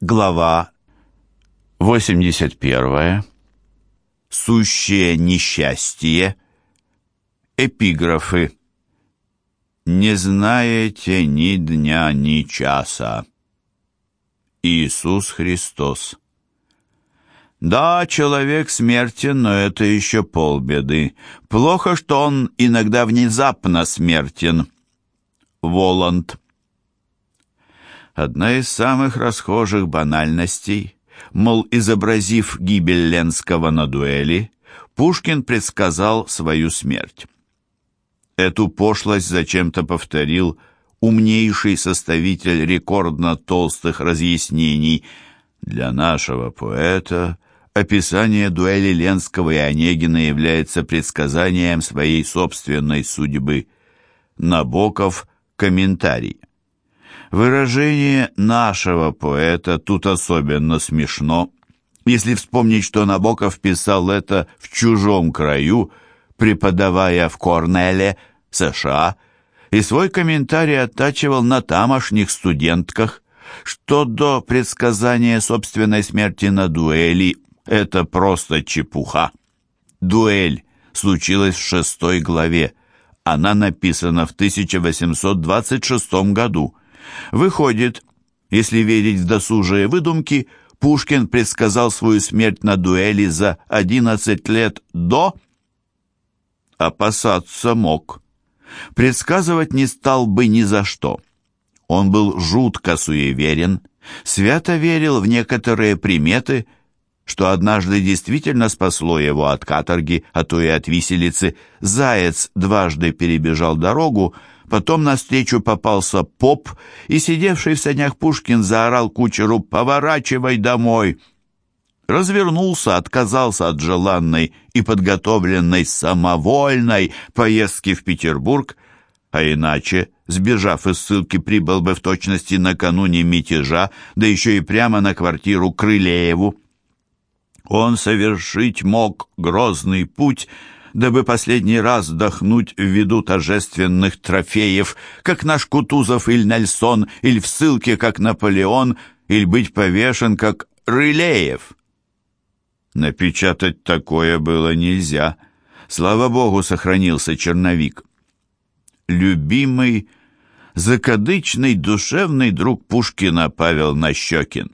Глава 81. Сущее несчастье. Эпиграфы. Не знаете ни дня, ни часа. Иисус Христос. Да, человек смертен, но это еще полбеды. Плохо, что он иногда внезапно смертен. Воланд. Одна из самых расхожих банальностей, мол, изобразив гибель Ленского на дуэли, Пушкин предсказал свою смерть. Эту пошлость зачем-то повторил умнейший составитель рекордно толстых разъяснений. Для нашего поэта описание дуэли Ленского и Онегина является предсказанием своей собственной судьбы. Набоков – комментарий. Выражение нашего поэта тут особенно смешно, если вспомнить, что Набоков писал это в чужом краю, преподавая в Корнелле, США, и свой комментарий оттачивал на тамошних студентках, что до предсказания собственной смерти на дуэли – это просто чепуха. Дуэль случилась в шестой главе. Она написана в 1826 году. Выходит, если верить в досужие выдумки, Пушкин предсказал свою смерть на дуэли за 11 лет до... Опасаться мог. Предсказывать не стал бы ни за что. Он был жутко суеверен, свято верил в некоторые приметы, что однажды действительно спасло его от каторги, а то и от виселицы. Заяц дважды перебежал дорогу, Потом навстречу попался поп, и сидевший в санях Пушкин заорал кучеру «Поворачивай домой!». Развернулся, отказался от желанной и подготовленной самовольной поездки в Петербург, а иначе, сбежав из ссылки, прибыл бы в точности накануне мятежа, да еще и прямо на квартиру Крылееву. Он совершить мог грозный путь — дабы последний раз вдохнуть в виду торжественных трофеев, как наш Кутузов или Нельсон, или в ссылке, как Наполеон, или быть повешен, как Рылеев. Напечатать такое было нельзя. Слава богу, сохранился черновик. Любимый, закадычный, душевный друг Пушкина Павел Нащекин.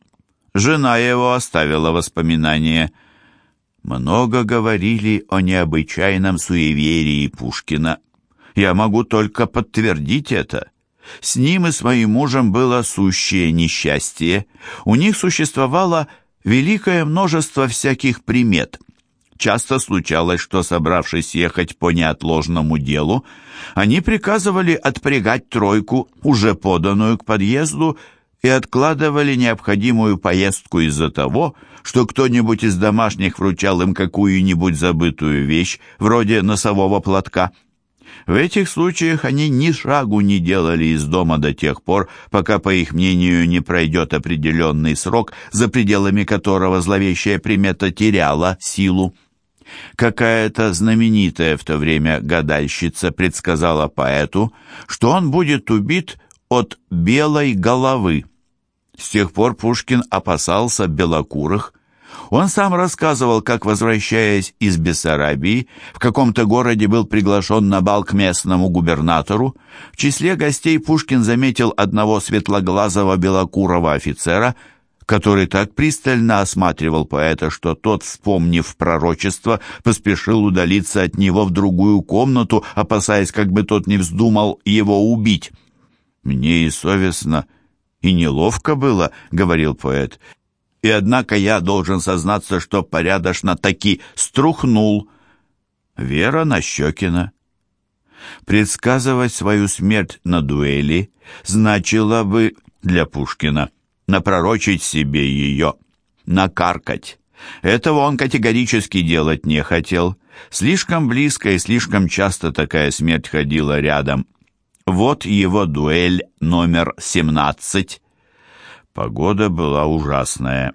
Жена его оставила воспоминания – много говорили о необычайном суеверии Пушкина. Я могу только подтвердить это. С ним и с моим мужем было сущее несчастье. У них существовало великое множество всяких примет. Часто случалось, что, собравшись ехать по неотложному делу, они приказывали отпрягать тройку, уже поданную к подъезду, и откладывали необходимую поездку из-за того, что кто-нибудь из домашних вручал им какую-нибудь забытую вещь, вроде носового платка. В этих случаях они ни шагу не делали из дома до тех пор, пока, по их мнению, не пройдет определенный срок, за пределами которого зловещая примета теряла силу. Какая-то знаменитая в то время гадальщица предсказала поэту, что он будет убит от белой головы. С тех пор Пушкин опасался белокурых. Он сам рассказывал, как, возвращаясь из Бессарабии, в каком-то городе был приглашен на бал к местному губернатору. В числе гостей Пушкин заметил одного светлоглазого белокурого офицера, который так пристально осматривал поэта, что тот, вспомнив пророчество, поспешил удалиться от него в другую комнату, опасаясь, как бы тот не вздумал его убить. «Мне и совестно», и неловко было, — говорил поэт. И однако я должен сознаться, что порядочно таки струхнул. Вера Нащекина. Предсказывать свою смерть на дуэли значило бы для Пушкина напророчить себе ее, накаркать. Этого он категорически делать не хотел. Слишком близко и слишком часто такая смерть ходила рядом. Вот его дуэль номер 17. Погода была ужасная.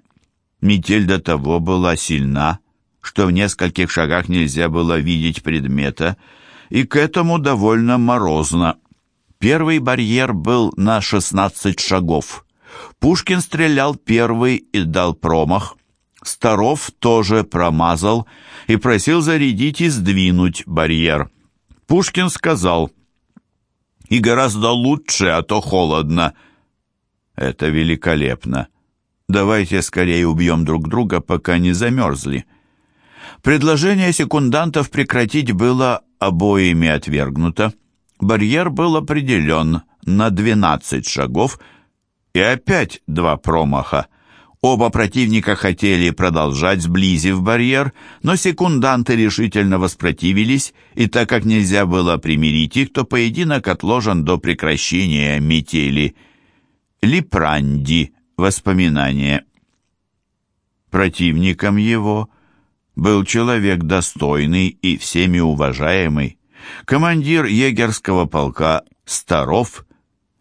Метель до того была сильна, что в нескольких шагах нельзя было видеть предмета, и к этому довольно морозно. Первый барьер был на 16 шагов. Пушкин стрелял первый и дал промах. Старов тоже промазал и просил зарядить и сдвинуть барьер. Пушкин сказал, «И гораздо лучше, а то холодно». «Это великолепно. Давайте скорее убьем друг друга, пока не замерзли». Предложение секундантов прекратить было обоими отвергнуто. Барьер был определен на 12 шагов, и опять два промаха. Оба противника хотели продолжать, сблизив барьер, но секунданты решительно воспротивились, и так как нельзя было примирить их, то поединок отложен до прекращения метели. Липранди. Воспоминания. Противником его был человек достойный и всеми уважаемый, командир егерского полка Старов –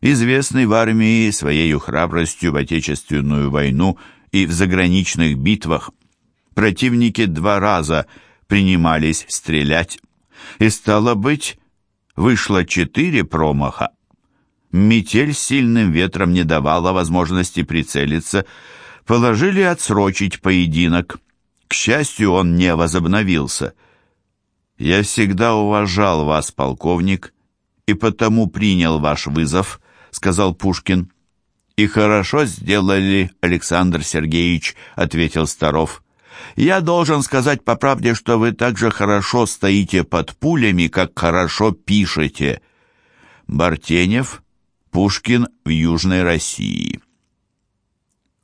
известный в армии своей храбростью в Отечественную войну и в заграничных битвах. Противники два раза принимались стрелять, и, стало быть, вышло четыре промаха. Метель с сильным ветром не давала возможности прицелиться, положили отсрочить поединок. К счастью, он не возобновился. «Я всегда уважал вас, полковник, и потому принял ваш вызов», — сказал Пушкин. «И хорошо сделали, Александр Сергеевич», — ответил Старов. «Я должен сказать по правде, что вы так же хорошо стоите под пулями, как хорошо пишете». Бартенев, Пушкин в Южной России.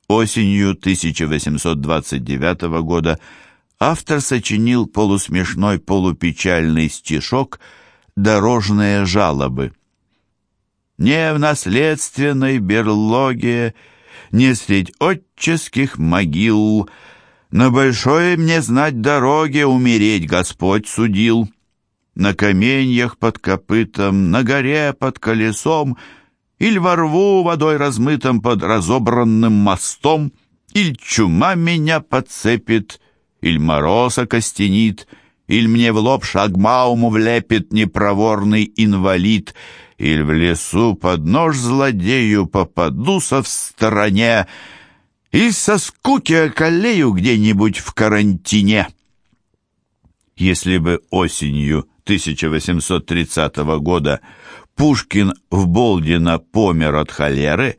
Осенью 1829 года автор сочинил полусмешной полупечальный стишок «Дорожные жалобы». Не в наследственной берлоге, Не средь отческих могил, На большой мне знать дороге Умереть Господь судил. На каменьях под копытом, На горе под колесом, Иль во рву водой размытом Под разобранным мостом, Иль чума меня подцепит, Иль мороз окостенит, Иль мне в лоб шагмауму влепит Непроворный инвалид — Иль в лесу под нож злодею попадуся в стороне, И со скуки околею где-нибудь в карантине. Если бы осенью 1830 года Пушкин в Болдино помер от холеры,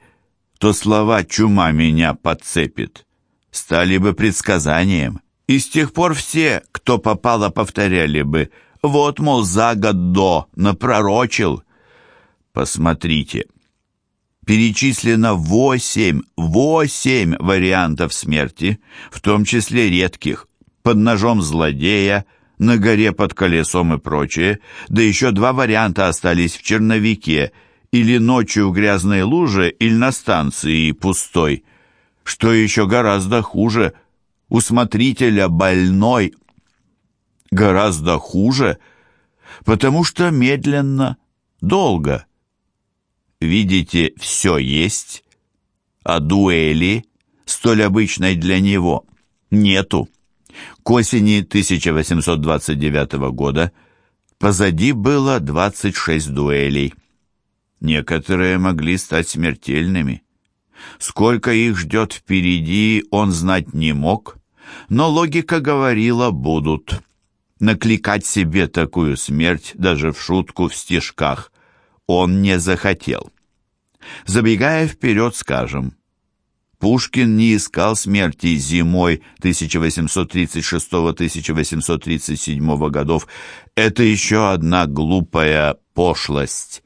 то слова «чума меня подцепит» стали бы предсказанием. И с тех пор все, кто попало, повторяли бы «вот, мол, за год до напророчил». Посмотрите. Перечислено восемь, восемь вариантов смерти, в том числе редких, под ножом злодея, на горе под колесом и прочее, да еще два варианта остались в черновике, или ночью в грязной луже, или на станции пустой. Что еще гораздо хуже, у смотрителя больной. Гораздо хуже, потому что медленно, долго – видите, все есть, а дуэли, столь обычной для него, нету. К осени 1829 года позади было 26 дуэлей. Некоторые могли стать смертельными. Сколько их ждет впереди, он знать не мог, но логика говорила «будут». Накликать себе такую смерть даже в шутку в стишках он не захотел. Забегая вперед, скажем, Пушкин не искал смерти зимой 1836-1837 годов. Это еще одна глупая пошлость.